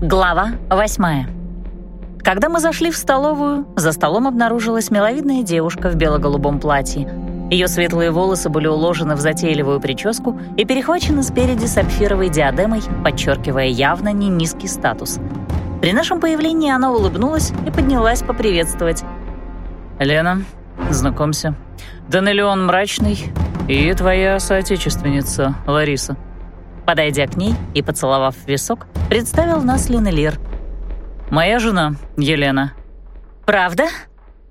Глава восьмая. Когда мы зашли в столовую, за столом обнаружилась миловидная девушка в бело-голубом платье. Ее светлые волосы были уложены в затейливую прическу и перехвачены спереди сапфировой диадемой, подчеркивая явно не низкий статус. При нашем появлении она улыбнулась и поднялась поприветствовать. «Лена, знакомься. Данелион Мрачный и твоя соотечественница Лариса». Подойдя к ней и поцеловав в висок, представил нас Ленелир. «Моя жена, Елена». «Правда?»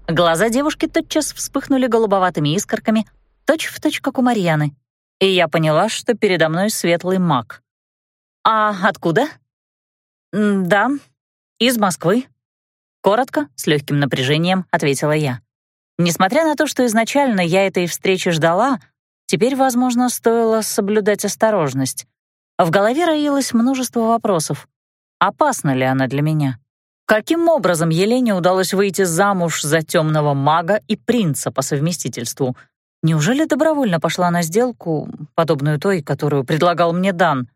Глаза девушки тотчас вспыхнули голубоватыми искорками, точь-в-точь, точь, как у Марьяны. И я поняла, что передо мной светлый маг. «А откуда?» «Да, из Москвы». Коротко, с легким напряжением, ответила я. Несмотря на то, что изначально я этой встречи ждала, теперь, возможно, стоило соблюдать осторожность. В голове роилось множество вопросов. Опасна ли она для меня? Каким образом Елене удалось выйти замуж за темного мага и принца по совместительству? Неужели добровольно пошла на сделку, подобную той, которую предлагал мне Дан?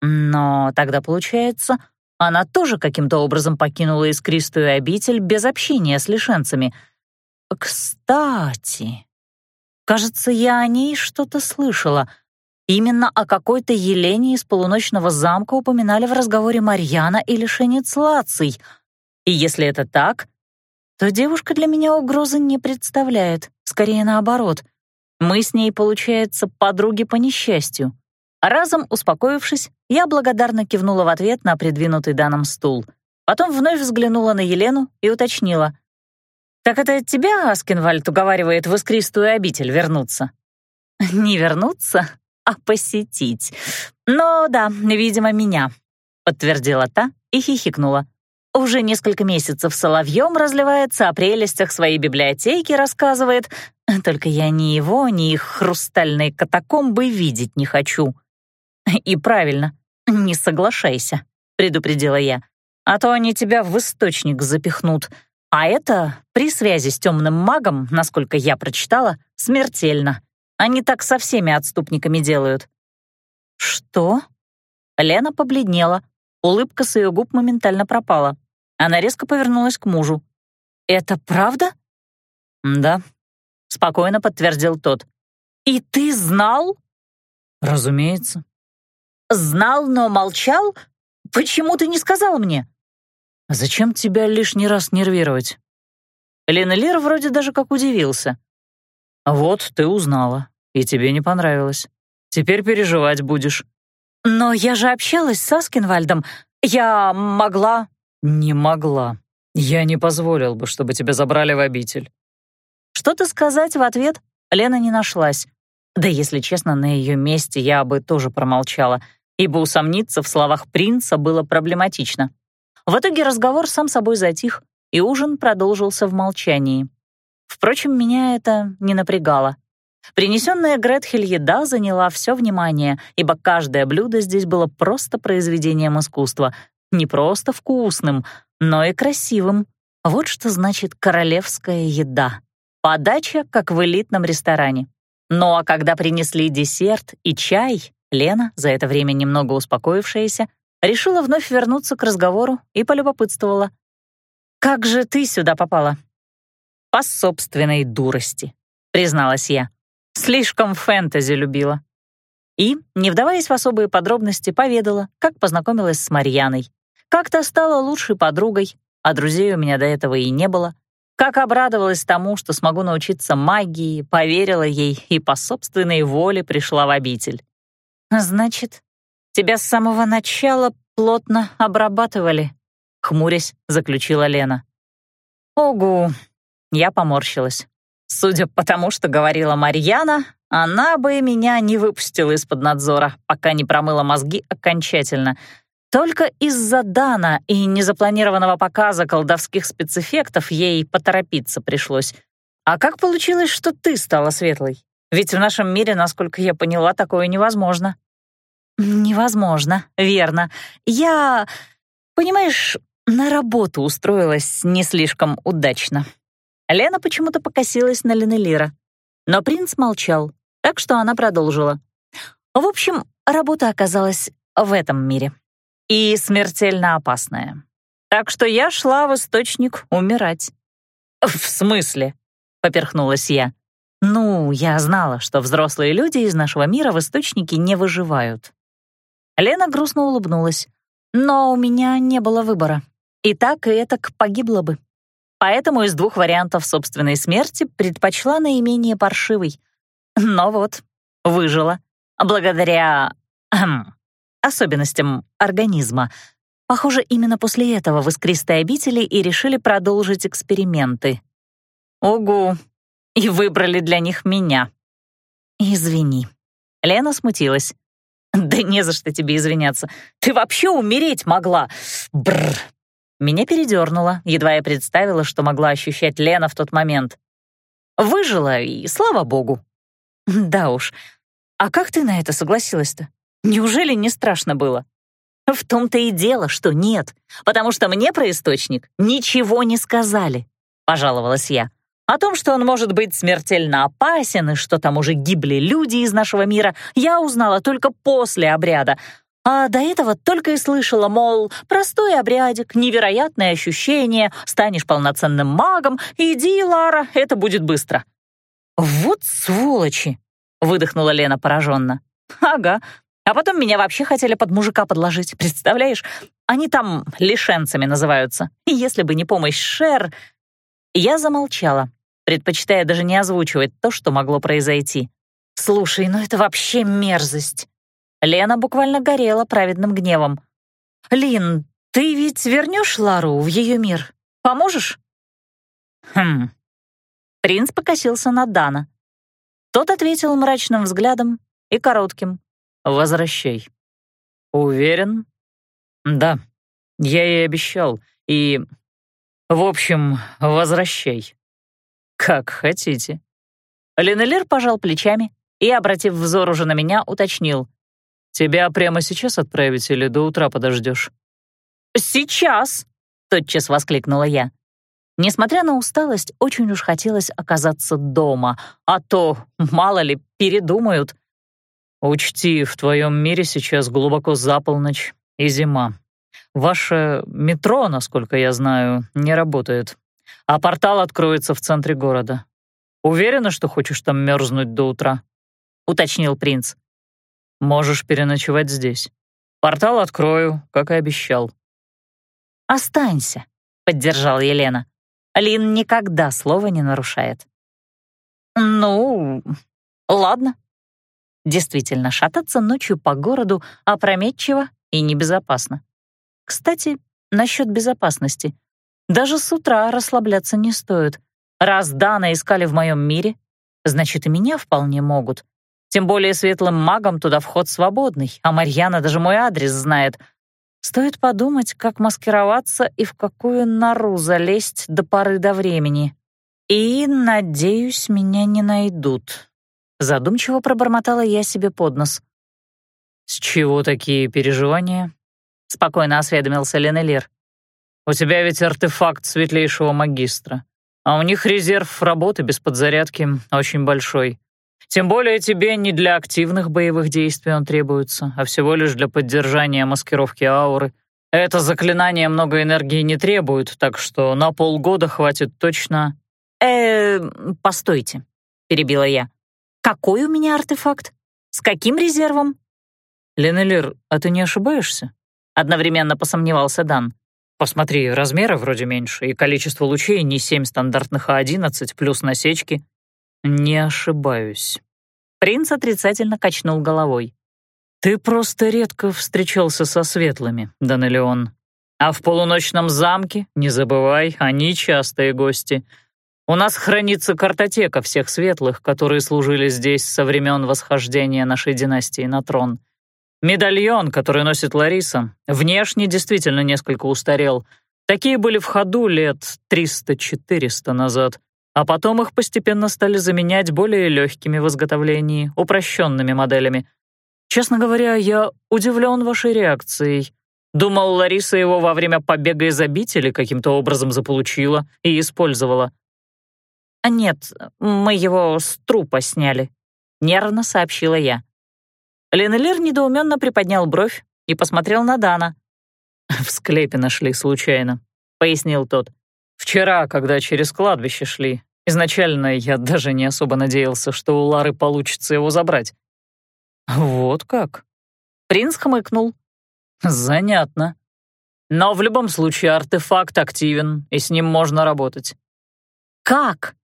Но тогда, получается, она тоже каким-то образом покинула искристую обитель без общения с лишенцами. Кстати, кажется, я о ней что-то слышала — Именно о какой-то Елене из полуночного замка упоминали в разговоре Марьяна и лишенец Лаций. И если это так, то девушка для меня угрозы не представляет, скорее наоборот. Мы с ней, получается, подруги по несчастью. Разом успокоившись, я благодарно кивнула в ответ на придвинутый данным стул. Потом вновь взглянула на Елену и уточнила. «Так это тебя Аскинвальд уговаривает в искристую обитель вернуться?» «Не вернуться?» А посетить. Но да, видимо, меня», — подтвердила та и хихикнула. Уже несколько месяцев соловьем разливается, о прелестях своей библиотеки рассказывает. Только я ни его, ни их хрустальные катакомбы видеть не хочу. И правильно, не соглашайся, предупредила я. А то они тебя в источник запихнут. А это, при связи с темным магом, насколько я прочитала, смертельно. Они так со всеми отступниками делают». «Что?» Лена побледнела. Улыбка с ее губ моментально пропала. Она резко повернулась к мужу. «Это правда?» «Да», — спокойно подтвердил тот. «И ты знал?» «Разумеется». «Знал, но молчал? Почему ты не сказал мне?» «Зачем тебя лишний раз нервировать?» Лена Лир вроде даже как удивился. «Вот, ты узнала и тебе не понравилось. Теперь переживать будешь». «Но я же общалась с Аскинвальдом. Я могла...» «Не могла. Я не позволил бы, чтобы тебя забрали в обитель». Что-то сказать в ответ Лена не нашлась. Да, если честно, на ее месте я бы тоже промолчала, ибо усомниться в словах принца было проблематично. В итоге разговор сам собой затих, и ужин продолжился в молчании. Впрочем, меня это не напрягало. Принесенная Гретхель еда заняла все внимание, ибо каждое блюдо здесь было просто произведением искусства. Не просто вкусным, но и красивым. Вот что значит королевская еда. Подача, как в элитном ресторане. Ну а когда принесли десерт и чай, Лена, за это время немного успокоившаяся, решила вновь вернуться к разговору и полюбопытствовала. «Как же ты сюда попала?» «По собственной дурости», — призналась я. Слишком фэнтези любила. И, не вдаваясь в особые подробности, поведала, как познакомилась с Марьяной. Как-то стала лучшей подругой, а друзей у меня до этого и не было. Как обрадовалась тому, что смогу научиться магии, поверила ей и по собственной воле пришла в обитель. «Значит, тебя с самого начала плотно обрабатывали», — хмурясь, заключила Лена. «Огу!» — я поморщилась. Судя по тому, что говорила Марьяна, она бы меня не выпустила из-под надзора, пока не промыла мозги окончательно. Только из-за Дана и незапланированного показа колдовских спецэффектов ей поторопиться пришлось. А как получилось, что ты стала светлой? Ведь в нашем мире, насколько я поняла, такое невозможно. Невозможно, верно. Я, понимаешь, на работу устроилась не слишком удачно. Лена почему-то покосилась на Ленелира. Но принц молчал, так что она продолжила. В общем, работа оказалась в этом мире. и смертельно опасное. Так что я шла в источник умирать. «В смысле?» — поперхнулась я. «Ну, я знала, что взрослые люди из нашего мира в источнике не выживают». Лена грустно улыбнулась. «Но у меня не было выбора. И так, и этак погибла бы. Поэтому из двух вариантов собственной смерти предпочла наименее паршивый. Но вот, выжила. Благодаря... Эм, особенностям организма. Похоже, именно после этого в искристой обители и решили продолжить эксперименты. Угу, и выбрали для них меня. Извини. Лена смутилась. Да не за что тебе извиняться. Ты вообще умереть могла. Бррр. Меня передернуло, едва я представила, что могла ощущать Лена в тот момент. Выжила, и слава богу. Да уж. А как ты на это согласилась-то? Неужели не страшно было? В том-то и дело, что нет, потому что мне про источник ничего не сказали, пожаловалась я. О том, что он может быть смертельно опасен и что там уже гибли люди из нашего мира, я узнала только после обряда. А до этого только и слышала, мол, простой обрядик, невероятное ощущение, станешь полноценным магом, иди, Лара, это будет быстро. «Вот сволочи!» — выдохнула Лена пораженно. «Ага. А потом меня вообще хотели под мужика подложить, представляешь? Они там лишенцами называются. Если бы не помощь Шер, я замолчала, предпочитая даже не озвучивать то, что могло произойти. «Слушай, ну это вообще мерзость!» Лена буквально горела праведным гневом. «Лин, ты ведь вернешь Лару в ее мир? Поможешь?» «Хм...» Принц покосился на Дана. Тот ответил мрачным взглядом и коротким. «Возвращай». «Уверен?» «Да, я ей обещал, и в общем, возвращай. Как хотите. Ленелер пожал плечами и, обратив взор уже на меня, уточнил. Тебя прямо сейчас отправить или до утра подождешь? Сейчас! Тотчас воскликнула я. Несмотря на усталость, очень уж хотелось оказаться дома, а то, мало ли, передумают. Учти, в твоем мире сейчас глубоко за полночь и зима. Ваше метро, насколько я знаю, не работает, а портал откроется в центре города. Уверена, что хочешь там мерзнуть до утра?» — уточнил принц. «Можешь переночевать здесь. Портал открою, как и обещал». «Останься», — поддержал Елена. Лин никогда слова не нарушает. «Ну, ладно». Действительно, шататься ночью по городу опрометчиво и небезопасно. Кстати, насчет безопасности. Даже с утра расслабляться не стоит. Раз Дана искали в моем мире, значит, и меня вполне могут. Тем более светлым магам туда вход свободный, а Марьяна даже мой адрес знает. Стоит подумать, как маскироваться и в какую нору залезть до поры до времени. И, надеюсь, меня не найдут. Задумчиво пробормотала я себе под нос. «С чего такие переживания?» — спокойно осведомился Ленелир. «У тебя ведь артефакт светлейшего магистра, а у них резерв работы без подзарядки очень большой. Тем более тебе не для активных боевых действий он требуется, а всего лишь для поддержания маскировки ауры. Это заклинание много энергии не требует, так что на полгода хватит точно...» «Э, постойте», — перебила я. «Какой у меня артефакт? С каким резервом?» «Ленелир, а ты не ошибаешься?» Одновременно посомневался Дан. «Посмотри, размеры вроде меньше, и количество лучей не семь стандартных, а одиннадцать, плюс насечки». «Не ошибаюсь». Принц отрицательно качнул головой. «Ты просто редко встречался со светлыми, Данелион. А в полуночном замке, не забывай, они частые гости. У нас хранится картотека всех светлых, которые служили здесь со времен восхождения нашей династии на трон». Медальон, который носит Лариса, внешне действительно несколько устарел. Такие были в ходу лет 300-400 назад, а потом их постепенно стали заменять более легкими в изготовлении, упрощенными моделями. Честно говоря, я удивлен вашей реакцией. Думал, Лариса его во время побега из обители каким-то образом заполучила и использовала. «Нет, мы его с трупа сняли», — нервно сообщила я. Ленелер недоуменно приподнял бровь и посмотрел на Дана. «В склепе нашли случайно», — пояснил тот. «Вчера, когда через кладбище шли, изначально я даже не особо надеялся, что у Лары получится его забрать». «Вот как?» Принц хмыкнул. «Занятно. Но в любом случае артефакт активен, и с ним можно работать». «Как?»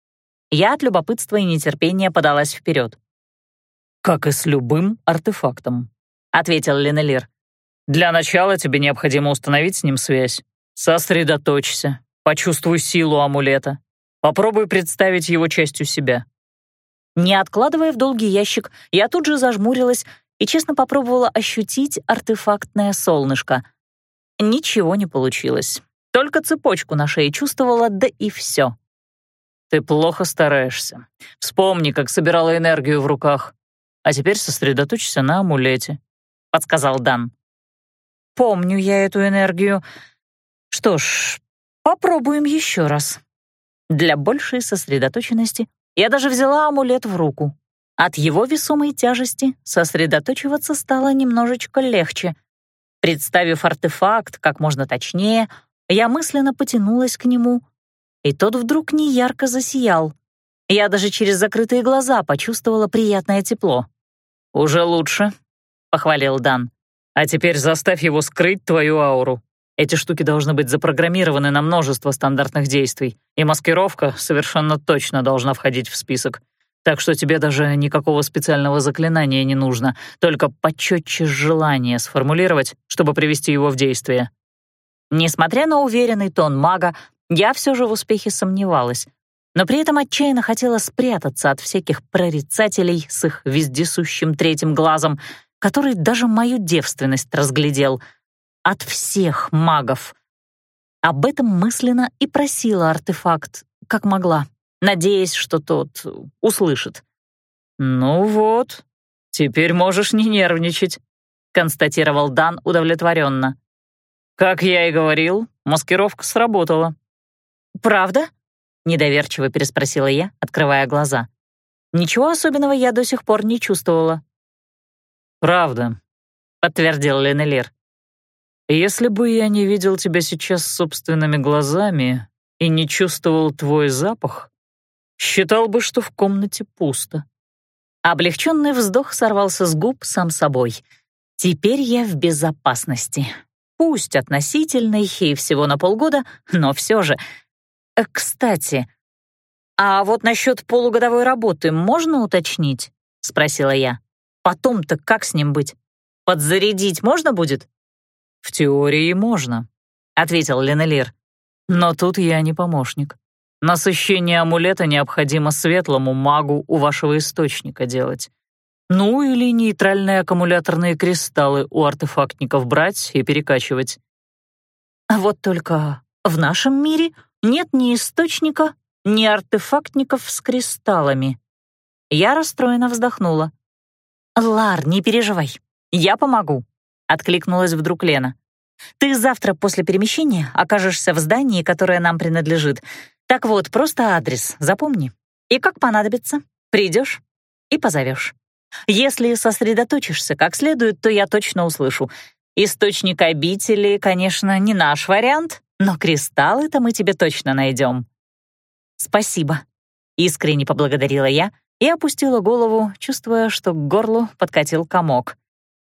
Я от любопытства и нетерпения подалась вперед. «Как и с любым артефактом», — ответил Ленелир. «Для начала тебе необходимо установить с ним связь. Сосредоточься, почувствуй силу амулета. Попробуй представить его частью себя». Не откладывая в долгий ящик, я тут же зажмурилась и честно попробовала ощутить артефактное солнышко. Ничего не получилось. Только цепочку на шее чувствовала, да и все. «Ты плохо стараешься. Вспомни, как собирала энергию в руках. А теперь сосредоточься на амулете», — подсказал Дан. «Помню я эту энергию. Что ж, попробуем еще раз». Для большей сосредоточенности я даже взяла амулет в руку. От его весомой тяжести сосредоточиваться стало немножечко легче. Представив артефакт как можно точнее, я мысленно потянулась к нему, и тот вдруг неярко засиял. Я даже через закрытые глаза почувствовала приятное тепло. «Уже лучше», — похвалил Дан. «А теперь заставь его скрыть твою ауру. Эти штуки должны быть запрограммированы на множество стандартных действий, и маскировка совершенно точно должна входить в список. Так что тебе даже никакого специального заклинания не нужно, только почетче желание сформулировать, чтобы привести его в действие». Несмотря на уверенный тон мага, я все же в успехе сомневалась, но при этом отчаянно хотела спрятаться от всяких прорицателей с их вездесущим третьим глазом, который даже мою девственность разглядел. От всех магов. Об этом мысленно и просила артефакт, как могла, надеясь, что тот услышит. «Ну вот, теперь можешь не нервничать», — констатировал Дан удовлетворенно. «Как я и говорил, маскировка сработала». «Правда?» — недоверчиво переспросила я, открывая глаза. Ничего особенного я до сих пор не чувствовала. «Правда», — подтвердил Ленелир. «Если бы я не видел тебя сейчас собственными глазами и не чувствовал твой запах, считал бы, что в комнате пусто». Облегченный вздох сорвался с губ сам собой. «Теперь я в безопасности. Пусть относительный и всего на полгода, но все же Э, «Кстати, а вот насчет полугодовой работы можно уточнить?» — спросила я. «Потом-то как с ним быть? Подзарядить можно будет?» «В теории можно», — ответил Ленелир. «Но тут я не помощник. Насыщение амулета необходимо светлому магу у вашего источника делать. Ну или нейтральные аккумуляторные кристаллы у артефактников брать и перекачивать». А вот только в нашем мире нет ни источника, ни артефактников с кристаллами. Я расстроенно вздохнула. «Лар, не переживай, я помогу», — откликнулась вдруг Лена. «Ты завтра после перемещения окажешься в здании, которое нам принадлежит. Так вот, просто адрес запомни. И как понадобится, придешь и позовешь. Если сосредоточишься как следует, то я точно услышу. Источник обители, конечно, не наш вариант, но кристаллы-то мы тебе точно найдем». «Спасибо», — искренне поблагодарила я и опустила голову, чувствуя, что к горлу подкатил комок.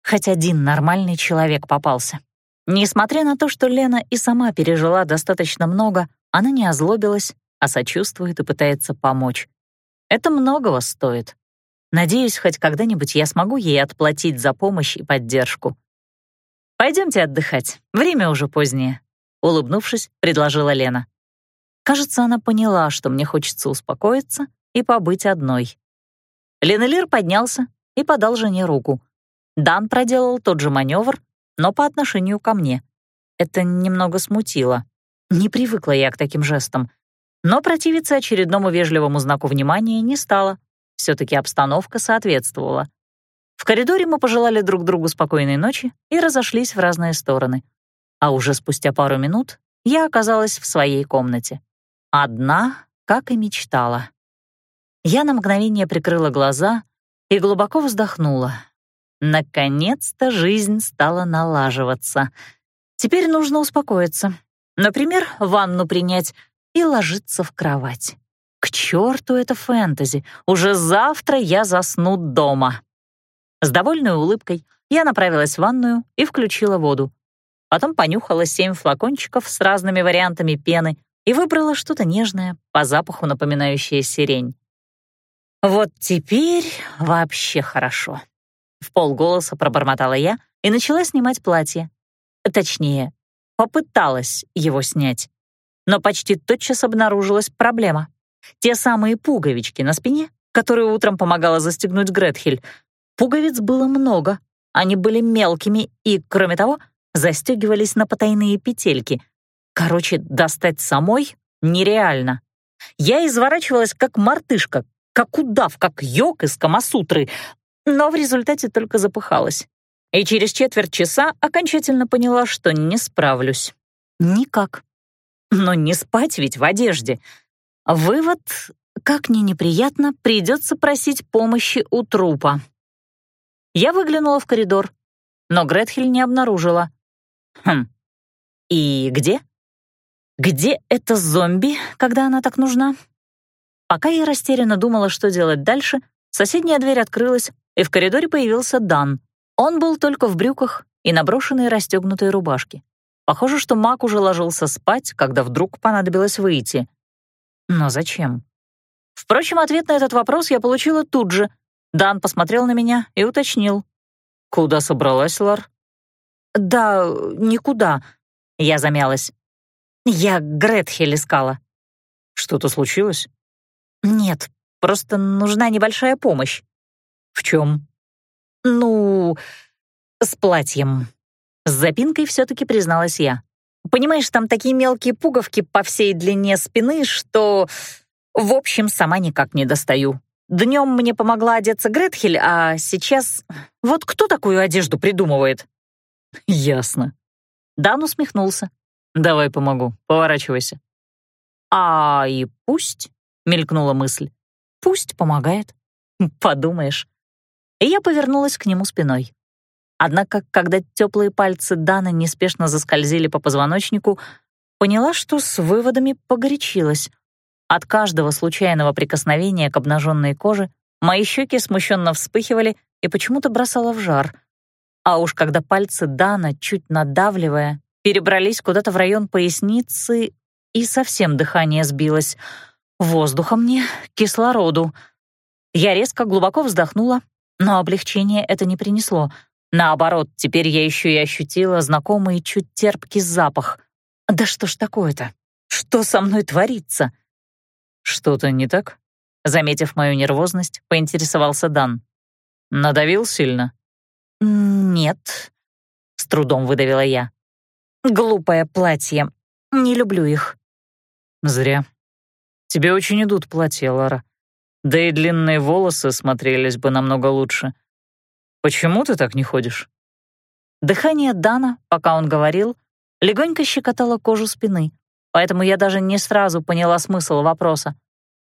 Хоть один нормальный человек попался. Несмотря на то, что Лена и сама пережила достаточно много, она не озлобилась, а сочувствует и пытается помочь. Это многого стоит. Надеюсь, хоть когда-нибудь я смогу ей отплатить за помощь и поддержку. Пойдемте отдыхать, время уже позднее. Улыбнувшись, предложила Лена. Кажется, она поняла, что мне хочется успокоиться и побыть одной. Ленелир поднялся и подал жене руку. Дан проделал тот же маневр, но по отношению ко мне. Это немного смутило. Не привыкла я к таким жестам. Но противиться очередному вежливому знаку внимания не стала. Все-таки обстановка соответствовала. В коридоре мы пожелали друг другу спокойной ночи и разошлись в разные стороны а уже спустя пару минут я оказалась в своей комнате. Одна, как и мечтала. Я на мгновение прикрыла глаза и глубоко вздохнула. Наконец-то жизнь стала налаживаться. Теперь нужно успокоиться. Например, ванну принять и ложиться в кровать. К черту это фэнтези. Уже завтра я засну дома. С довольной улыбкой я направилась в ванную и включила воду. Потом понюхала семь флакончиков с разными вариантами пены и выбрала что-то нежное, по запаху напоминающее сирень. Вот теперь вообще хорошо. В полголоса пробормотала я и начала снимать платье. Точнее, попыталась его снять. Но почти тотчас обнаружилась проблема. Те самые пуговички на спине, которые утром помогала застегнуть Гретхель. Пуговиц было много, они были мелкими и, кроме того, застегивались на потайные петельки. Короче, достать самой нереально. Я изворачивалась как мартышка, как удав, как йог из Камасутры, но в результате только запыхалась. И через четверть часа окончательно поняла, что не справлюсь. Никак. Но не спать ведь в одежде — Вывод, как ни неприятно, придется просить помощи у трупа. Я выглянула в коридор, но Гретхель не обнаружила. Хм, и где? Где эта зомби, когда она так нужна? Пока я растерянно думала, что делать дальше, соседняя дверь открылась, и в коридоре появился Дан. Он был только в брюках и наброшенной расстегнутой рубашке. Похоже, что маг уже ложился спать, когда вдруг понадобилось выйти — но зачем? Впрочем, ответ на этот вопрос я получила тут же. Дан посмотрел на меня и уточнил. «Куда собралась, Лар?» «Да, никуда», — я замялась. «Я Гретхель искала». «Что-то случилось?» «Нет, просто нужна небольшая помощь». «В чем?» «Ну, с платьем». С запинкой все-таки призналась я. Понимаешь, там такие мелкие пуговки по всей длине спины, что, в общем, сама никак не достаю. Днем мне помогла одеться Гретхель, а сейчас... Вот кто такую одежду придумывает? Ясно. Дан усмехнулся. Давай помогу, поворачивайся. А и пусть, мелькнула мысль. Пусть помогает. Подумаешь. И я повернулась к нему спиной. Однако, когда теплые пальцы Дана неспешно заскользили по позвоночнику, поняла, что с выводами погорячилась. От каждого случайного прикосновения к обнаженной коже мои щеки смущенно вспыхивали и почему-то бросала в жар. А уж когда пальцы Дана, чуть надавливая, перебрались куда-то в район поясницы, и совсем дыхание сбилось. Воздуха мне, кислороду. Я резко глубоко вздохнула, но облегчение это не принесло — Наоборот, теперь я еще и ощутила знакомый чуть терпкий запах. Да что ж такое-то? Что со мной творится? Что-то не так? Заметив мою нервозность, поинтересовался Дан. Надавил сильно? Нет, с трудом выдавила я. Глупое платье. Не люблю их. Зря. Тебе очень идут платья, Лара. Да и длинные волосы смотрелись бы намного лучше. «Почему ты так не ходишь?» Дыхание Дана, пока он говорил, легонько щекотало кожу спины, поэтому я даже не сразу поняла смысл вопроса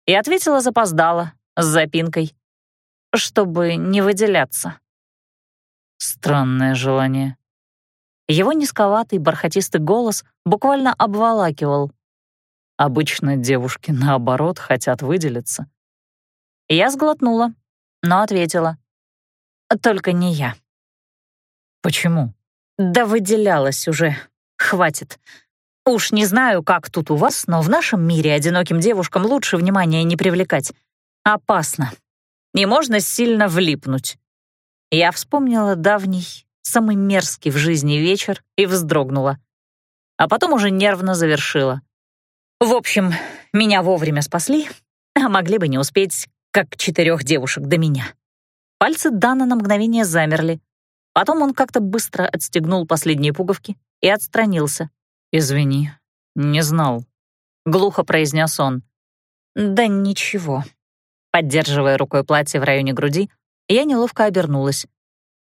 и ответила запоздала, с запинкой, чтобы не выделяться. Странное желание. Его низковатый бархатистый голос буквально обволакивал. Обычно девушки, наоборот, хотят выделиться. Я сглотнула, но ответила. Только не я. Почему? Да выделялась уже. Хватит. Уж не знаю, как тут у вас, но в нашем мире одиноким девушкам лучше внимания не привлекать. Опасно. И можно сильно влипнуть. Я вспомнила давний, самый мерзкий в жизни вечер и вздрогнула. А потом уже нервно завершила. В общем, меня вовремя спасли, а могли бы не успеть, как четырех девушек до меня. Пальцы Дана на мгновение замерли. Потом он как-то быстро отстегнул последние пуговки и отстранился. «Извини, не знал», — глухо произнес он. «Да ничего». Поддерживая рукой платье в районе груди, я неловко обернулась.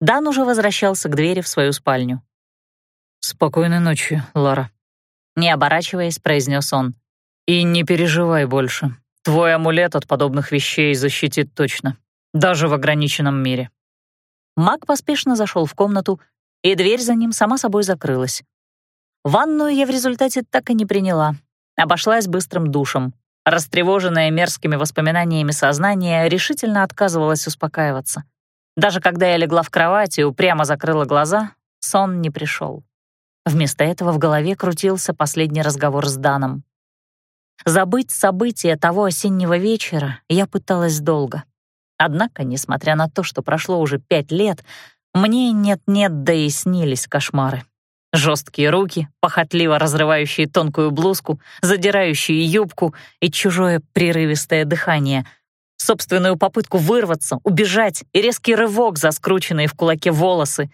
Дан уже возвращался к двери в свою спальню. «Спокойной ночи, Лара», — не оборачиваясь, произнес он. «И не переживай больше. Твой амулет от подобных вещей защитит точно даже в ограниченном мире. Маг поспешно зашел в комнату, и дверь за ним сама собой закрылась. Ванную я в результате так и не приняла. Обошлась быстрым душем. Растревоженное мерзкими воспоминаниями сознание решительно отказывалось успокаиваться. Даже когда я легла в кровать и упрямо закрыла глаза, сон не пришел. Вместо этого в голове крутился последний разговор с Даном. Забыть события того осеннего вечера я пыталась долго. Однако, несмотря на то, что прошло уже пять лет, мне нет-нет, да и снились кошмары. Жесткие руки, похотливо разрывающие тонкую блузку, задирающие юбку и чужое прерывистое дыхание. Собственную попытку вырваться, убежать и резкий рывок за скрученные в кулаке волосы.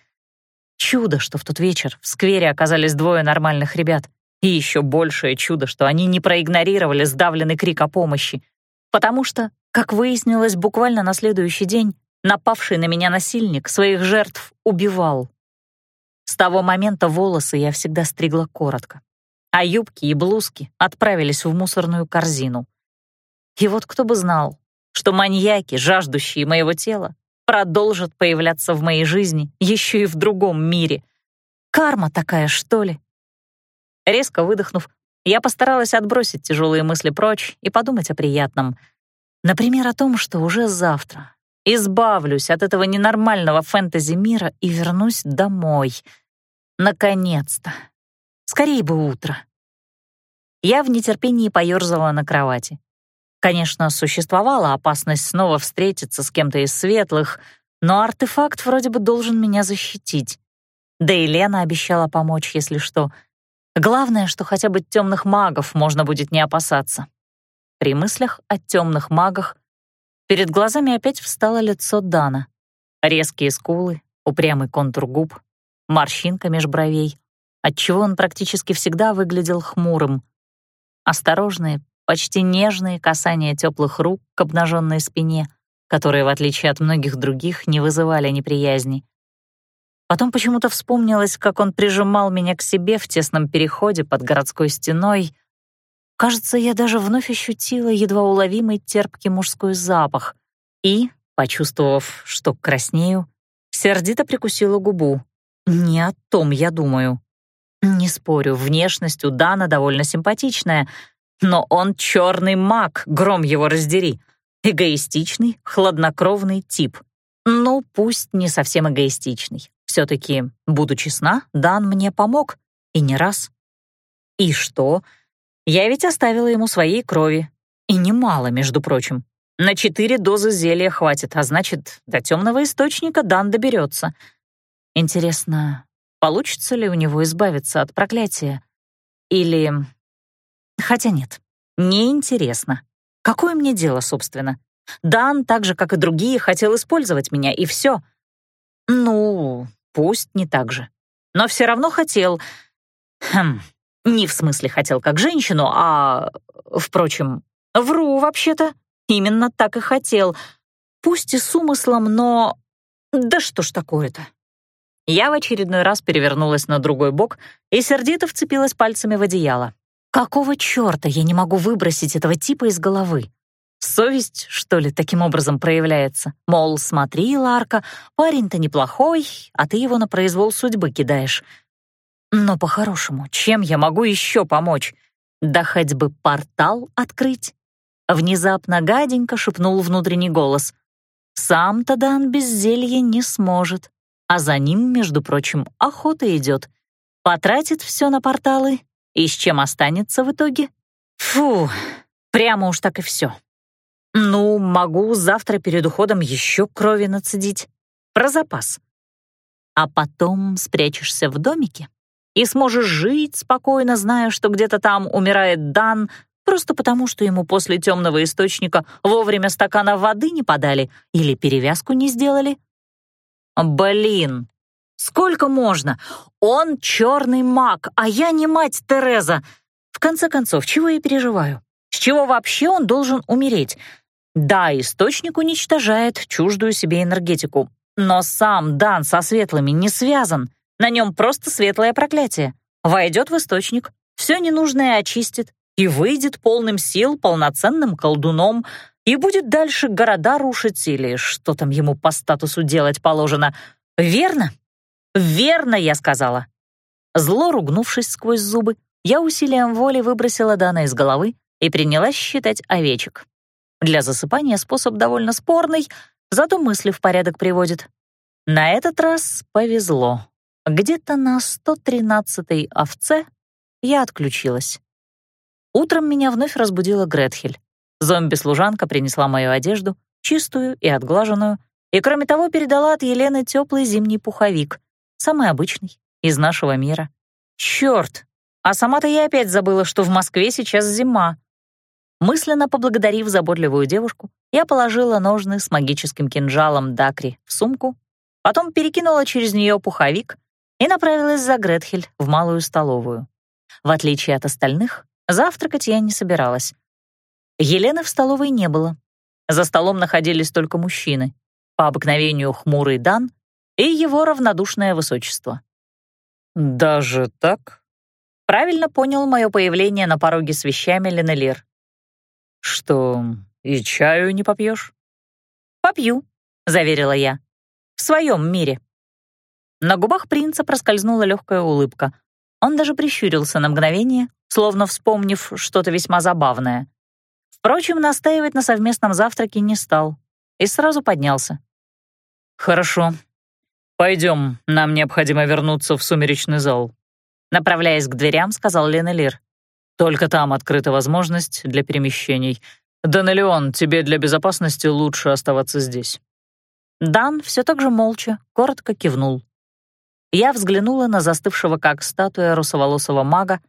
Чудо, что в тот вечер в сквере оказались двое нормальных ребят. И еще большее чудо, что они не проигнорировали сдавленный крик о помощи. Потому что, как выяснилось буквально на следующий день, напавший на меня насильник своих жертв убивал. С того момента волосы я всегда стригла коротко, а юбки и блузки отправились в мусорную корзину. И вот кто бы знал, что маньяки, жаждущие моего тела, продолжат появляться в моей жизни еще и в другом мире. Карма такая, что ли? Резко выдохнув, я постаралась отбросить тяжелые мысли прочь и подумать о приятном. Например, о том, что уже завтра избавлюсь от этого ненормального фэнтези-мира и вернусь домой. Наконец-то. Скорее бы утро. Я в нетерпении поёрзала на кровати. Конечно, существовала опасность снова встретиться с кем-то из светлых, но артефакт вроде бы должен меня защитить. Да и Лена обещала помочь, если что. Главное, что хотя бы темных магов можно будет не опасаться. При мыслях о темных магах Перед глазами опять встало лицо Дана. Резкие скулы, упрямый контур губ, морщинка меж бровей, отчего он практически всегда выглядел хмурым. Осторожные, почти нежные касания теплых рук к обнаженной спине, которые, в отличие от многих других, не вызывали неприязни. Потом почему-то вспомнилось, как он прижимал меня к себе в тесном переходе под городской стеной — Кажется, я даже вновь ощутила едва уловимый терпкий мужской запах и, почувствовав, что краснею, сердито прикусила губу. Не о том я думаю. Не спорю, внешность у Дана довольно симпатичная, но он черный маг, гром его раздери. Эгоистичный, хладнокровный тип. Ну, пусть не совсем эгоистичный. Все-таки, буду честна, Дан мне помог, и не раз. И что? Я ведь оставила ему своей крови. И немало, между прочим. На четыре дозы зелья хватит, а значит, до темного источника Дан доберется. Интересно, получится ли у него избавиться от проклятия? Или... Хотя нет, неинтересно. Какое мне дело, собственно? Дан, так же, как и другие, хотел использовать меня, и все. Ну, пусть не так же. Но все равно хотел... Хм, не в смысле хотел как женщину, а... Впрочем, вру вообще-то. Именно так и хотел. Пусть и с умыслом, но... Да что ж такое-то? Я в очередной раз перевернулась на другой бок и сердито вцепилась пальцами в одеяло. Какого чёрта я не могу выбросить этого типа из головы? Совесть, что ли, таким образом проявляется? Мол, смотри, Ларка, парень-то неплохой, а ты его на произвол судьбы кидаешь. Но по-хорошему, чем я могу еще помочь? Да хоть бы портал открыть. Внезапно гаденько шепнул внутренний голос. Сам-то Дан без зелья не сможет. А за ним, между прочим, охота идет. Потратит все на порталы, и с чем останется в итоге? Фу, прямо уж так и все. Ну, могу завтра перед уходом еще крови нацедить. Про запас. А потом спрячешься в домике и сможешь жить спокойно, зная, что где-то там умирает Дан, просто потому, что ему после темного источника вовремя стакана воды не подали или перевязку не сделали? Блин, сколько можно? Он черный маг, а я не мать Тереза. В конце концов, чего я переживаю? С чего вообще он должен умереть? Да, источник уничтожает чуждую себе энергетику, но сам Дан со светлыми не связан. На нем просто светлое проклятие. Войдет в источник, все ненужное очистит и выйдет полным сил полноценным колдуном и будет дальше города рушить или что там ему по статусу делать положено. Верно? Верно, я сказала. Зло ругнувшись сквозь зубы, я усилием воли выбросила Дана из головы и принялась считать овечек. Для засыпания способ довольно спорный, зато мысли в порядок приводит. На этот раз повезло. Где-то на 113-й овце я отключилась. Утром меня вновь разбудила Гретхель. Зомби-служанка принесла мою одежду, чистую и отглаженную, и, кроме того, передала от Елены теплый зимний пуховик, самый обычный, из нашего мира. Черт! А сама-то я опять забыла, что в Москве сейчас зима. Мысленно поблагодарив заботливую девушку, я положила ножны с магическим кинжалом Дакри в сумку, потом перекинула через нее пуховик и направилась за Гретхель в малую столовую. В отличие от остальных, завтракать я не собиралась. Елены в столовой не было. За столом находились только мужчины, по обыкновению хмурый Дан и его равнодушное высочество. «Даже так?» Правильно понял мое появление на пороге с вещами Ленелир. «Что, и чаю не попьешь?» «Попью», — заверила я. «В своем мире». На губах принца проскользнула легкая улыбка. Он даже прищурился на мгновение, словно вспомнив что-то весьма забавное. Впрочем, настаивать на совместном завтраке не стал и сразу поднялся. «Хорошо. Пойдем, нам необходимо вернуться в сумеречный зал», направляясь к дверям, сказал Ленелир. «Только там открыта возможность для перемещений. Данелион, тебе для безопасности лучше оставаться здесь». Дан все так же молча, коротко кивнул. Я взглянула на застывшего как статуя русоволосого мага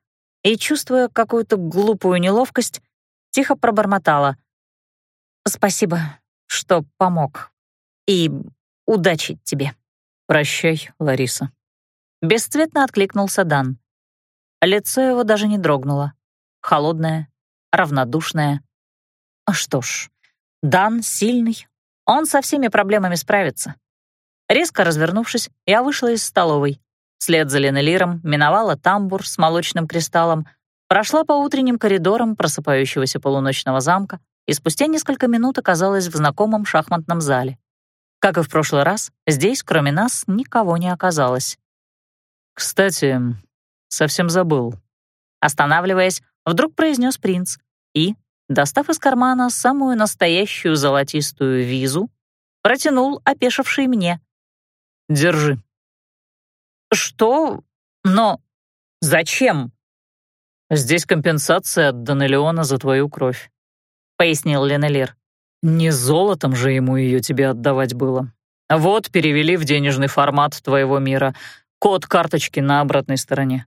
и, чувствуя какую-то глупую неловкость, тихо пробормотала. «Спасибо, что помог. И удачи тебе». «Прощай, Лариса». Бесцветно откликнулся Дан. Лицо его даже не дрогнуло. Холодное, равнодушное. А что ж, Дан сильный, он со всеми проблемами справится. Резко развернувшись, я вышла из столовой. Вслед за Ленелиром миновала тамбур с молочным кристаллом, прошла по утренним коридорам просыпающегося полуночного замка и спустя несколько минут оказалась в знакомом шахматном зале. Как и в прошлый раз, здесь, кроме нас, никого не оказалось. «Кстати, совсем забыл». Останавливаясь, вдруг произнес принц и, достав из кармана самую настоящую золотистую визу, протянул опешивший мне. Держи». «Что? Но зачем?» «Здесь компенсация от Данелиона за твою кровь», — пояснил Ленелир. «Не золотом же ему ее тебе отдавать было. Вот перевели в денежный формат твоего мира. Код карточки на обратной стороне».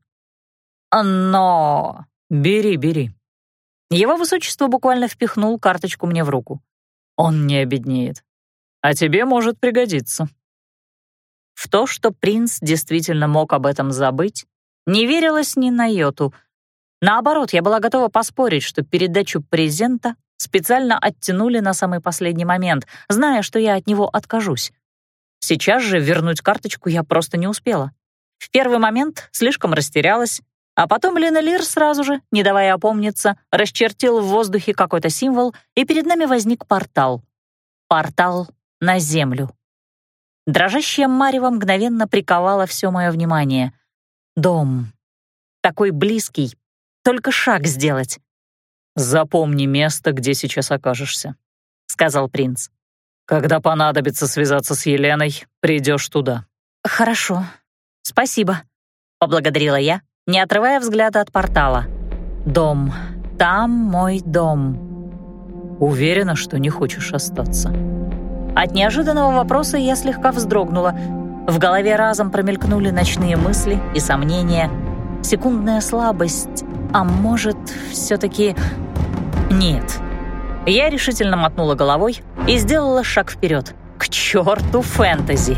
«Но...» «Бери, бери». Его высочество буквально впихнул карточку мне в руку. Он не обеднеет. А тебе может пригодиться. В то, что принц действительно мог об этом забыть, не верилось ни на йоту. Наоборот, я была готова поспорить, что передачу презента специально оттянули на самый последний момент, зная, что я от него откажусь. Сейчас же вернуть карточку я просто не успела. В первый момент слишком растерялась, а потом Ленелир сразу же, не давая опомниться, расчертил в воздухе какой-то символ, и перед нами возник портал. Портал на Землю. Дрожащая марево мгновенно приковала все мое внимание. Дом. Такой близкий. Только шаг сделать. «Запомни место, где сейчас окажешься», — сказал принц. «Когда понадобится связаться с Еленой, придешь туда». «Хорошо. Спасибо», — поблагодарила я, не отрывая взгляда от портала. «Дом. Там мой дом». «Уверена, что не хочешь остаться?» От неожиданного вопроса я слегка вздрогнула. В голове разом промелькнули ночные мысли и сомнения. Секундная слабость. А может, все-таки... Нет. Я решительно мотнула головой и сделала шаг вперед. К черту фэнтези!